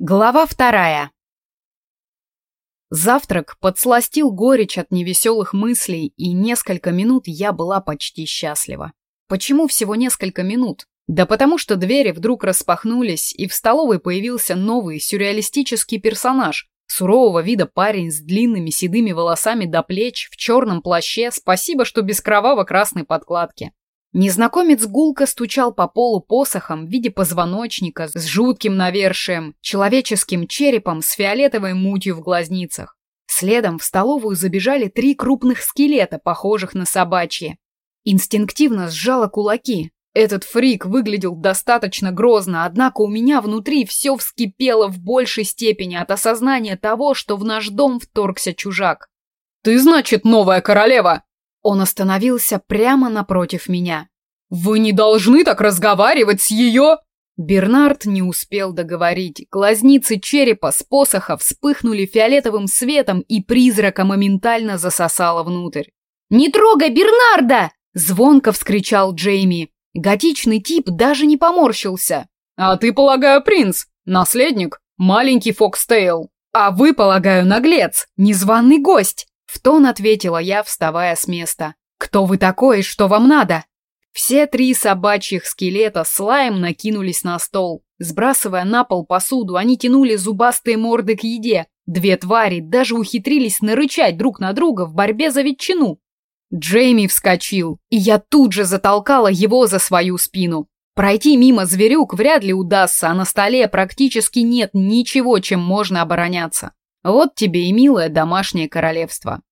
Глава вторая. Завтрак подсластил горечь от невеселых мыслей, и несколько минут я была почти счастлива. Почему всего несколько минут? Да потому что двери вдруг распахнулись, и в столовой появился новый сюрреалистический персонаж, сурового вида парень с длинными седыми волосами до плеч, в черном плаще, спасибо, что без кроваво-красной подкладки. Незнакомец гулко стучал по полу посохом в виде позвоночника с жутким навершием, человеческим черепом с фиолетовой мутью в глазницах. Следом в столовую забежали три крупных скелета, похожих на собачьи. Инстинктивно сжала кулаки. Этот фрик выглядел достаточно грозно, однако у меня внутри все вскипело в большей степени от осознания того, что в наш дом вторгся чужак. «Ты, значит, новая королева?» Он остановился прямо напротив меня. «Вы не должны так разговаривать с ее...» Бернард не успел договорить. Глазницы черепа с посоха вспыхнули фиолетовым светом, и призрака моментально засосало внутрь. «Не трогай Бернарда!» – звонко вскричал Джейми. Готичный тип даже не поморщился. «А ты, полагаю, принц, наследник, маленький Фокстейл. А вы, полагаю, наглец, незваный гость!» В тон ответила я, вставая с места. «Кто вы такой что вам надо?» Все три собачьих скелета с лаем накинулись на стол. Сбрасывая на пол посуду, они тянули зубастые морды к еде. Две твари даже ухитрились нарычать друг на друга в борьбе за ветчину. Джейми вскочил, и я тут же затолкала его за свою спину. Пройти мимо зверюк вряд ли удастся, а на столе практически нет ничего, чем можно обороняться. Вот тебе и милое домашнее королевство.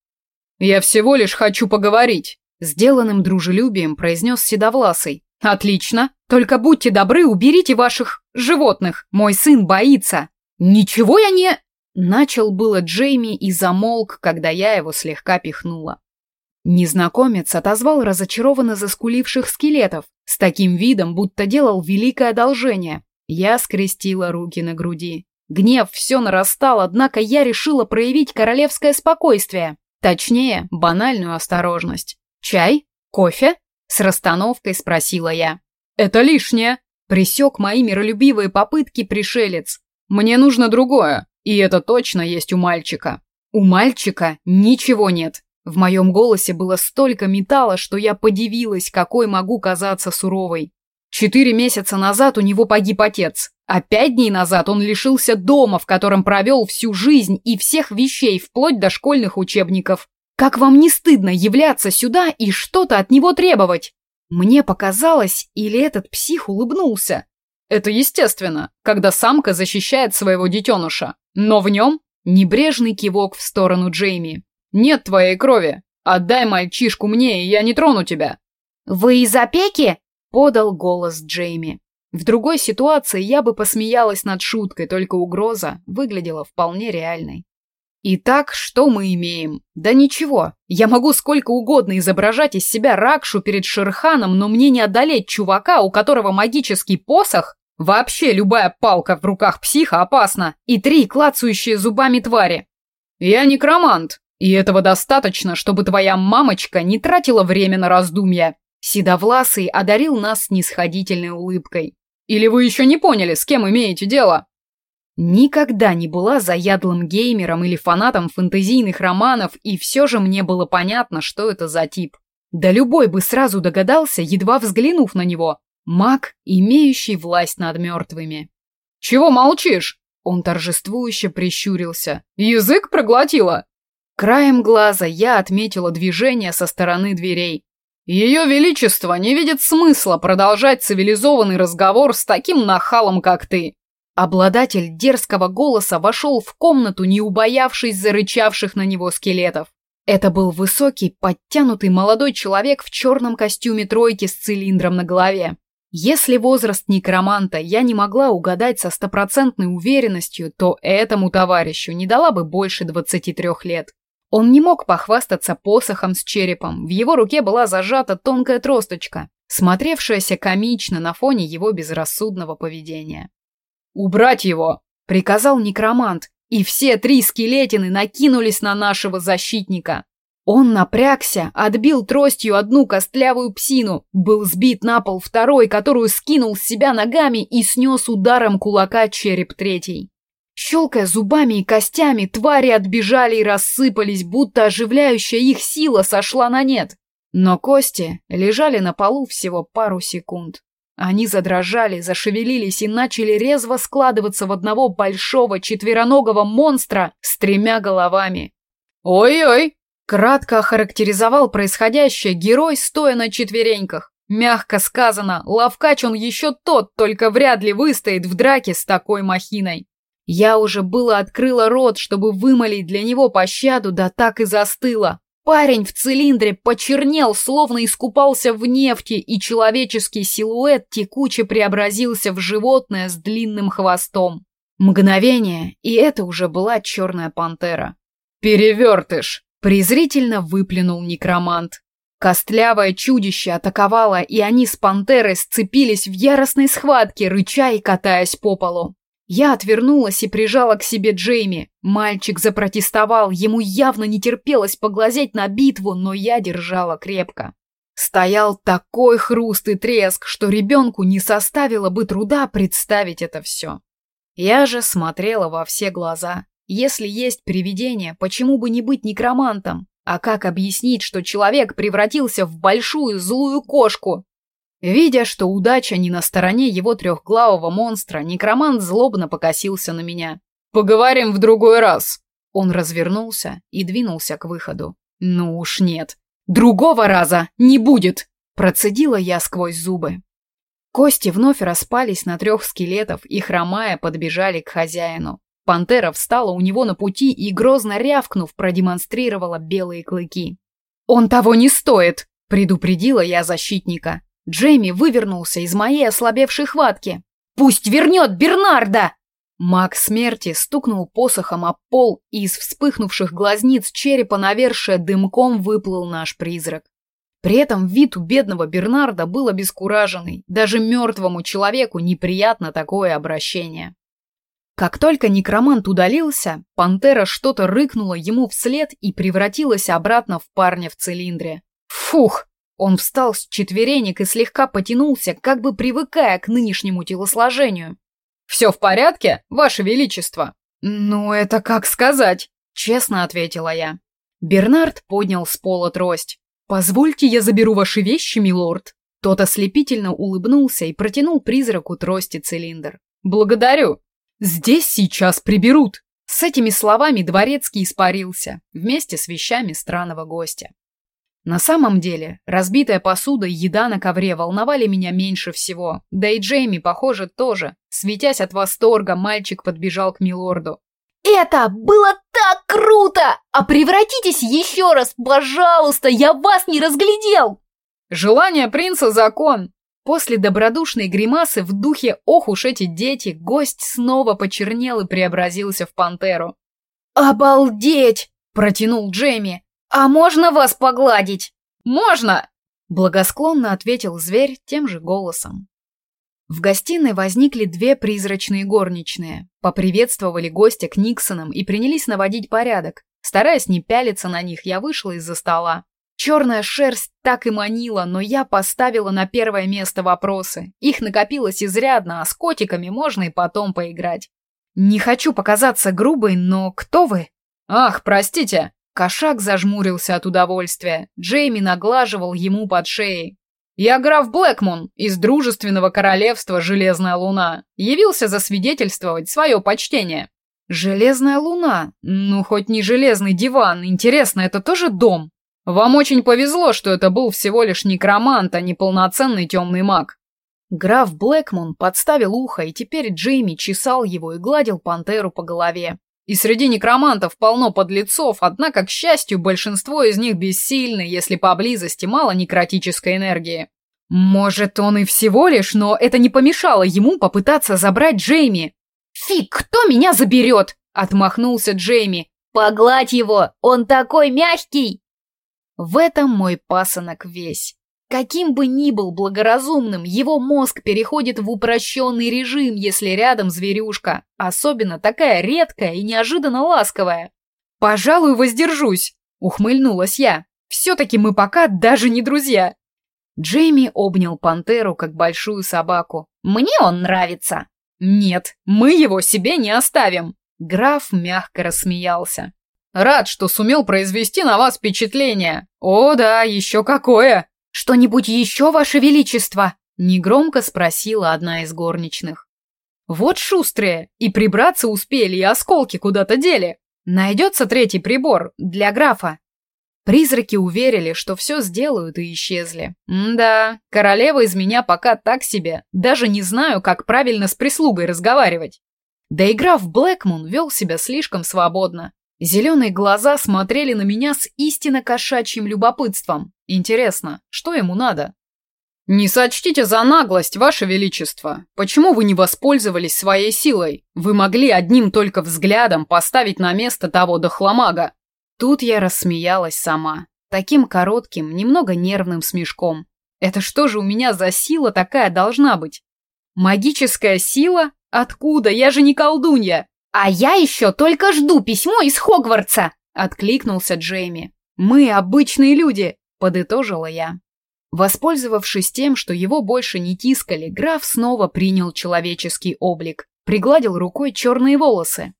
Я всего лишь хочу поговорить, сделанным дружелюбием произнес Седовласый. Отлично, только будьте добры, уберите ваших животных. Мой сын боится. Ничего я не... Начал было Джейми и замолк, когда я его слегка пихнула. Незнакомец отозвал разочарованно заскуливших скелетов с таким видом, будто делал великое одолжение. Я скрестила руки на груди. Гнев все нарастал, однако я решила проявить королевское спокойствие. Точнее, банальную осторожность. «Чай? Кофе?» — с расстановкой спросила я. «Это лишнее!» — присек мои миролюбивые попытки пришелец. «Мне нужно другое, и это точно есть у мальчика». «У мальчика ничего нет». В моем голосе было столько металла, что я подивилась, какой могу казаться суровой. Четыре месяца назад у него погиб отец, а пять дней назад он лишился дома, в котором провел всю жизнь и всех вещей, вплоть до школьных учебников. Как вам не стыдно являться сюда и что-то от него требовать? Мне показалось, или этот псих улыбнулся. Это естественно, когда самка защищает своего детеныша. Но в нем небрежный кивок в сторону Джейми. Нет твоей крови. Отдай мальчишку мне, и я не трону тебя. Вы из опеки? Подал голос Джейми. В другой ситуации я бы посмеялась над шуткой, только угроза выглядела вполне реальной. Итак, что мы имеем? Да ничего. Я могу сколько угодно изображать из себя Ракшу перед Шерханом, но мне не одолеть чувака, у которого магический посох, вообще любая палка в руках психа опасна, и три клацающие зубами твари. Я некромант, и этого достаточно, чтобы твоя мамочка не тратила время на раздумья. Седовласый одарил нас снисходительной улыбкой. «Или вы еще не поняли, с кем имеете дело?» Никогда не была заядлым геймером или фанатом фэнтезийных романов, и все же мне было понятно, что это за тип. Да любой бы сразу догадался, едва взглянув на него. Маг, имеющий власть над мертвыми. «Чего молчишь?» Он торжествующе прищурился. «Язык проглотила?» Краем глаза я отметила движение со стороны дверей. Ее Величество не видит смысла продолжать цивилизованный разговор с таким нахалом, как ты. Обладатель дерзкого голоса вошел в комнату, не убоявшись зарычавших на него скелетов. Это был высокий, подтянутый молодой человек в черном костюме тройки с цилиндром на голове. Если возраст некроманта я не могла угадать со стопроцентной уверенностью, то этому товарищу не дала бы больше 23 лет. Он не мог похвастаться посохом с черепом, в его руке была зажата тонкая тросточка, смотревшаяся комично на фоне его безрассудного поведения. «Убрать его!» — приказал некромант, и все три скелетины накинулись на нашего защитника. Он напрягся, отбил тростью одну костлявую псину, был сбит на пол второй, которую скинул с себя ногами и снес ударом кулака череп третий. Щелкая зубами и костями, твари отбежали и рассыпались, будто оживляющая их сила сошла на нет. Но кости лежали на полу всего пару секунд. Они задрожали, зашевелились и начали резво складываться в одного большого четвероногого монстра с тремя головами. «Ой-ой!» — кратко охарактеризовал происходящее герой, стоя на четвереньках. Мягко сказано, ловкач он еще тот, только вряд ли выстоит в драке с такой махиной. Я уже было открыла рот, чтобы вымолить для него пощаду, да так и застыла. Парень в цилиндре почернел, словно искупался в нефти, и человеческий силуэт текуче преобразился в животное с длинным хвостом. Мгновение, и это уже была черная пантера. «Перевертыш!» — презрительно выплюнул некромант. Костлявое чудище атаковало, и они с пантерой сцепились в яростной схватке, рыча и катаясь по полу. Я отвернулась и прижала к себе Джейми. Мальчик запротестовал, ему явно не терпелось поглазеть на битву, но я держала крепко. Стоял такой хруст и треск, что ребенку не составило бы труда представить это все. Я же смотрела во все глаза. Если есть привидение, почему бы не быть некромантом? А как объяснить, что человек превратился в большую злую кошку? Видя, что удача не на стороне его трехглавого монстра, некромант злобно покосился на меня. «Поговорим в другой раз!» Он развернулся и двинулся к выходу. «Ну уж нет. Другого раза не будет!» Процедила я сквозь зубы. Кости вновь распались на трех скелетов и, хромая, подбежали к хозяину. Пантера встала у него на пути и, грозно рявкнув, продемонстрировала белые клыки. «Он того не стоит!» – предупредила я защитника. Джейми вывернулся из моей ослабевшей хватки. «Пусть вернет Бернарда!» Маг смерти стукнул посохом о пол, и из вспыхнувших глазниц черепа навершия дымком выплыл наш призрак. При этом вид у бедного Бернарда был обескураженный. Даже мертвому человеку неприятно такое обращение. Как только некромант удалился, пантера что-то рыкнула ему вслед и превратилась обратно в парня в цилиндре. Фух! Он встал с четверенек и слегка потянулся, как бы привыкая к нынешнему телосложению. «Все в порядке, Ваше Величество?» «Ну, это как сказать», — честно ответила я. Бернард поднял с пола трость. «Позвольте, я заберу ваши вещи, милорд». Тот ослепительно улыбнулся и протянул призраку трости цилиндр. «Благодарю. Здесь сейчас приберут». С этими словами дворецкий испарился, вместе с вещами странного гостя. На самом деле, разбитая посуда и еда на ковре волновали меня меньше всего. Да и Джейми, похоже, тоже. Светясь от восторга, мальчик подбежал к милорду. «Это было так круто! А превратитесь еще раз, пожалуйста, я вас не разглядел!» «Желание принца — закон!» После добродушной гримасы в духе «Ох уж эти дети!» гость снова почернел и преобразился в пантеру. «Обалдеть!» – протянул Джейми. «А можно вас погладить?» «Можно!» — благосклонно ответил зверь тем же голосом. В гостиной возникли две призрачные горничные, поприветствовали гостя к Никсонам и принялись наводить порядок. Стараясь не пялиться на них, я вышла из-за стола. Черная шерсть так и манила, но я поставила на первое место вопросы. Их накопилось изрядно, а с котиками можно и потом поиграть. Не хочу показаться грубой, но кто вы? Ах, простите, Кошак зажмурился от удовольствия. Джейми наглаживал ему под шеей. «Я граф Блэкмун из дружественного королевства Железная Луна. Явился засвидетельствовать свое почтение». «Железная Луна? Ну, хоть не железный диван. Интересно, это тоже дом?» «Вам очень повезло, что это был всего лишь некромант, а не полноценный темный маг». Граф Блэкмун подставил ухо, и теперь Джейми чесал его и гладил пантеру по голове. И среди некромантов полно подлецов, однако, к счастью, большинство из них бессильны, если поблизости мало некротической энергии. Может, он и всего лишь, но это не помешало ему попытаться забрать Джейми. «Фиг, кто меня заберет?» — отмахнулся Джейми. «Погладь его, он такой мягкий!» В этом мой пасынок весь. Каким бы ни был благоразумным, его мозг переходит в упрощенный режим, если рядом зверюшка, особенно такая редкая и неожиданно ласковая. «Пожалуй, воздержусь», — ухмыльнулась я. «Все-таки мы пока даже не друзья». Джейми обнял пантеру, как большую собаку. «Мне он нравится». «Нет, мы его себе не оставим». Граф мягко рассмеялся. Рад, что сумел произвести на вас впечатление. О, да, еще какое! Что-нибудь еще, ваше величество? Негромко спросила одна из горничных. Вот шустрые, и прибраться успели, и осколки куда-то дели. Найдется третий прибор для графа. Призраки уверили, что все сделают и исчезли. Да, королева из меня пока так себе, даже не знаю, как правильно с прислугой разговаривать. Да и граф Блэкмун вел себя слишком свободно. Зеленые глаза смотрели на меня с истинно кошачьим любопытством. Интересно, что ему надо? «Не сочтите за наглость, Ваше Величество. Почему вы не воспользовались своей силой? Вы могли одним только взглядом поставить на место того дохломага». Тут я рассмеялась сама. Таким коротким, немного нервным смешком. Это что же у меня за сила такая должна быть? Магическая сила? Откуда? Я же не колдунья. «А я еще только жду письмо из Хогвартса!» — откликнулся Джейми. «Мы обычные люди!» — подытожила я. Воспользовавшись тем, что его больше не тискали, граф снова принял человеческий облик, пригладил рукой черные волосы.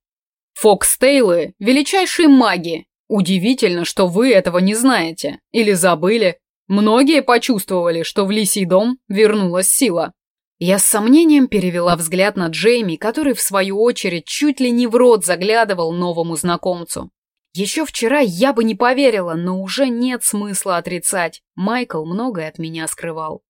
«Фокстейлы — величайшие маги! Удивительно, что вы этого не знаете. Или забыли. Многие почувствовали, что в Лисий дом вернулась сила. Я с сомнением перевела взгляд на Джейми, который, в свою очередь, чуть ли не в рот заглядывал новому знакомцу. Еще вчера я бы не поверила, но уже нет смысла отрицать. Майкл многое от меня скрывал.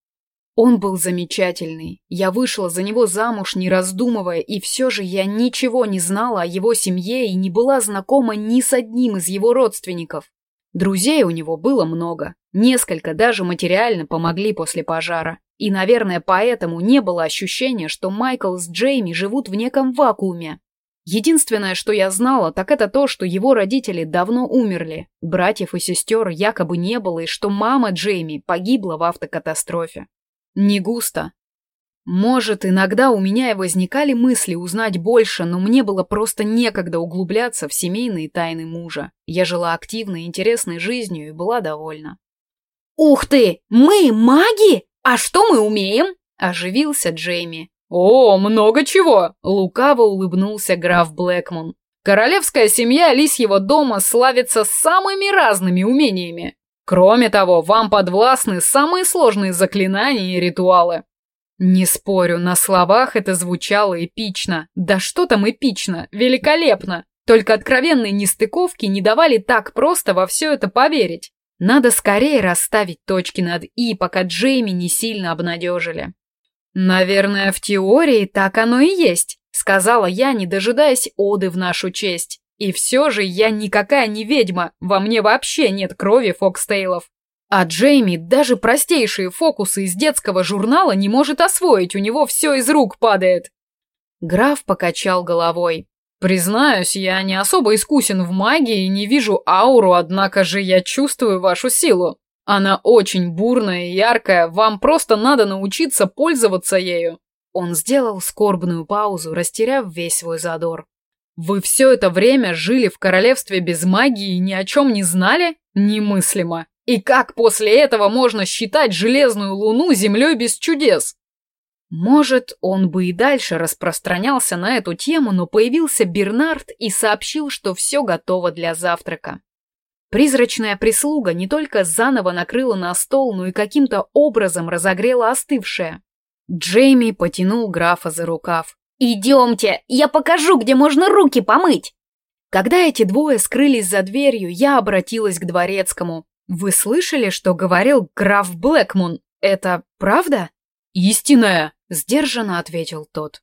Он был замечательный. Я вышла за него замуж, не раздумывая, и все же я ничего не знала о его семье и не была знакома ни с одним из его родственников. Друзей у него было много. Несколько даже материально помогли после пожара. И, наверное, поэтому не было ощущения, что Майкл с Джейми живут в неком вакууме. Единственное, что я знала, так это то, что его родители давно умерли, братьев и сестер якобы не было, и что мама Джейми погибла в автокатастрофе. Не густо. Может, иногда у меня и возникали мысли узнать больше, но мне было просто некогда углубляться в семейные тайны мужа. Я жила активной, интересной жизнью и была довольна. «Ух ты! Мы маги?» «А что мы умеем?» – оживился Джейми. «О, много чего!» – лукаво улыбнулся граф Блэкмун. «Королевская семья Лисьего дома славится самыми разными умениями. Кроме того, вам подвластны самые сложные заклинания и ритуалы». Не спорю, на словах это звучало эпично. Да что там эпично, великолепно. Только откровенные нестыковки не давали так просто во все это поверить. Надо скорее расставить точки над «и», пока Джейми не сильно обнадежили. «Наверное, в теории так оно и есть», — сказала я, не дожидаясь оды в нашу честь. «И все же я никакая не ведьма, во мне вообще нет крови Фокстейлов. А Джейми даже простейшие фокусы из детского журнала не может освоить, у него все из рук падает». Граф покачал головой. Признаюсь, я не особо искусен в магии и не вижу ауру, однако же я чувствую вашу силу. Она очень бурная и яркая, вам просто надо научиться пользоваться ею. Он сделал скорбную паузу, растеряв весь свой задор. Вы все это время жили в королевстве без магии и ни о чем не знали? Немыслимо. И как после этого можно считать железную луну землей без чудес? Может, он бы и дальше распространялся на эту тему, но появился Бернард и сообщил, что все готово для завтрака. Призрачная прислуга не только заново накрыла на стол, но и каким-то образом разогрела остывшее. Джейми потянул графа за рукав. «Идемте, я покажу, где можно руки помыть!» Когда эти двое скрылись за дверью, я обратилась к дворецкому. «Вы слышали, что говорил граф Блэкмун? Это правда?» «Истинная!» — сдержанно ответил тот.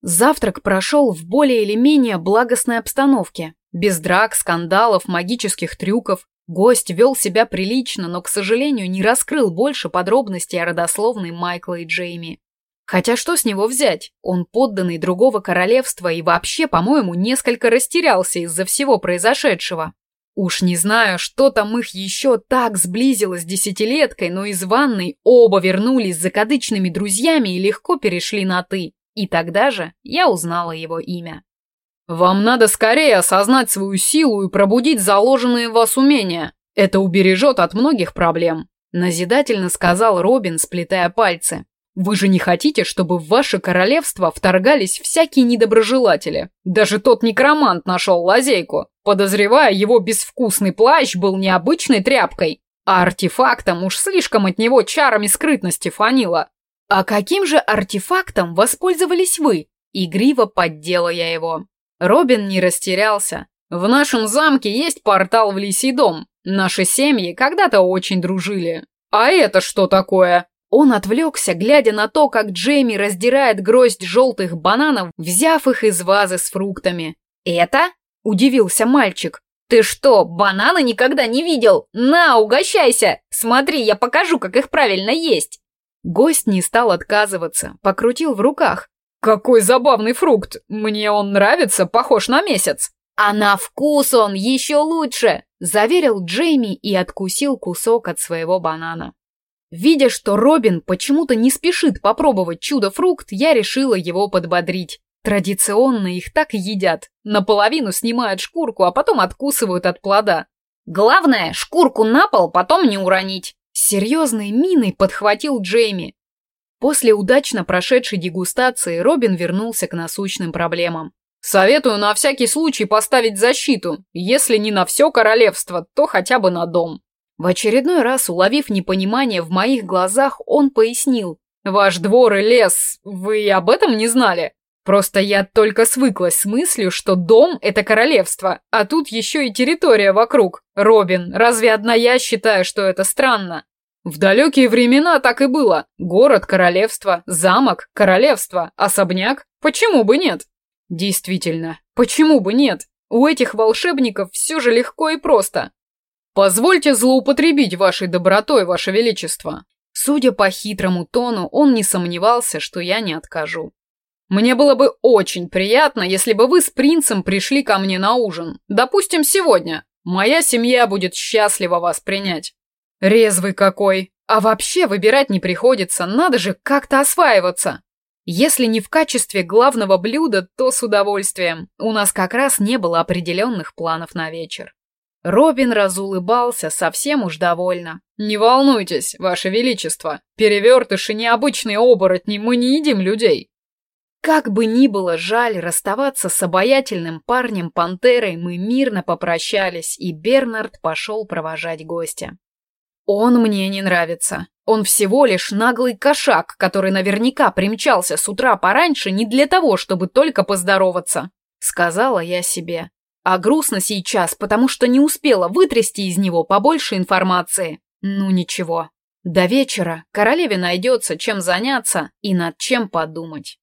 Завтрак прошел в более или менее благостной обстановке. Без драк, скандалов, магических трюков. Гость вел себя прилично, но, к сожалению, не раскрыл больше подробностей о родословной Майкла и Джейми. Хотя что с него взять? Он подданный другого королевства и вообще, по-моему, несколько растерялся из-за всего произошедшего. Уж не знаю, что там их еще так сблизило с десятилеткой, но из ванной оба вернулись закадычными друзьями и легко перешли на «ты». И тогда же я узнала его имя. «Вам надо скорее осознать свою силу и пробудить заложенные в вас умения. Это убережет от многих проблем», – назидательно сказал Робин, сплетая пальцы. Вы же не хотите, чтобы в ваше королевство вторгались всякие недоброжелатели? Даже тот некромант нашел лазейку. Подозревая, его безвкусный плащ был необычной тряпкой, а артефактом уж слишком от него чарами скрытности фанило. А каким же артефактом воспользовались вы? Игриво поддела я его. Робин не растерялся. В нашем замке есть портал в Лисий дом. Наши семьи когда-то очень дружили. А это что такое? Он отвлекся, глядя на то, как Джейми раздирает гроздь желтых бананов, взяв их из вазы с фруктами. «Это?» – удивился мальчик. «Ты что, бананы никогда не видел? На, угощайся! Смотри, я покажу, как их правильно есть!» Гость не стал отказываться, покрутил в руках. «Какой забавный фрукт! Мне он нравится, похож на месяц!» «А на вкус он еще лучше!» – заверил Джейми и откусил кусок от своего банана. Видя, что Робин почему-то не спешит попробовать чудо-фрукт, я решила его подбодрить. Традиционно их так едят. Наполовину снимают шкурку, а потом откусывают от плода. Главное, шкурку на пол потом не уронить. С серьезной миной подхватил Джейми. После удачно прошедшей дегустации Робин вернулся к насущным проблемам. «Советую на всякий случай поставить защиту. Если не на все королевство, то хотя бы на дом. В очередной раз, уловив непонимание в моих глазах, он пояснил. «Ваш двор и лес, вы об этом не знали? Просто я только свыклась с мыслью, что дом — это королевство, а тут еще и территория вокруг. Робин, разве одна я считаю, что это странно?» В далекие времена так и было. Город – королевство, замок – королевство, особняк – почему бы нет? Действительно, почему бы нет? У этих волшебников все же легко и просто. «Позвольте злоупотребить вашей добротой, ваше величество». Судя по хитрому тону, он не сомневался, что я не откажу. «Мне было бы очень приятно, если бы вы с принцем пришли ко мне на ужин. Допустим, сегодня. Моя семья будет счастлива вас принять». «Резвый какой! А вообще выбирать не приходится, надо же как-то осваиваться!» Если не в качестве главного блюда, то с удовольствием. У нас как раз не было определенных планов на вечер. Робин разулыбался совсем уж довольно. «Не волнуйтесь, Ваше Величество, перевертыши необычные оборотни, мы не едим людей». Как бы ни было жаль расставаться с обаятельным парнем-пантерой, мы мирно попрощались, и Бернард пошел провожать гостя. «Он мне не нравится. Он всего лишь наглый кошак, который наверняка примчался с утра пораньше не для того, чтобы только поздороваться», — сказала я себе. А грустно сейчас, потому что не успела вытрясти из него побольше информации. Ну ничего. До вечера королеве найдется чем заняться и над чем подумать.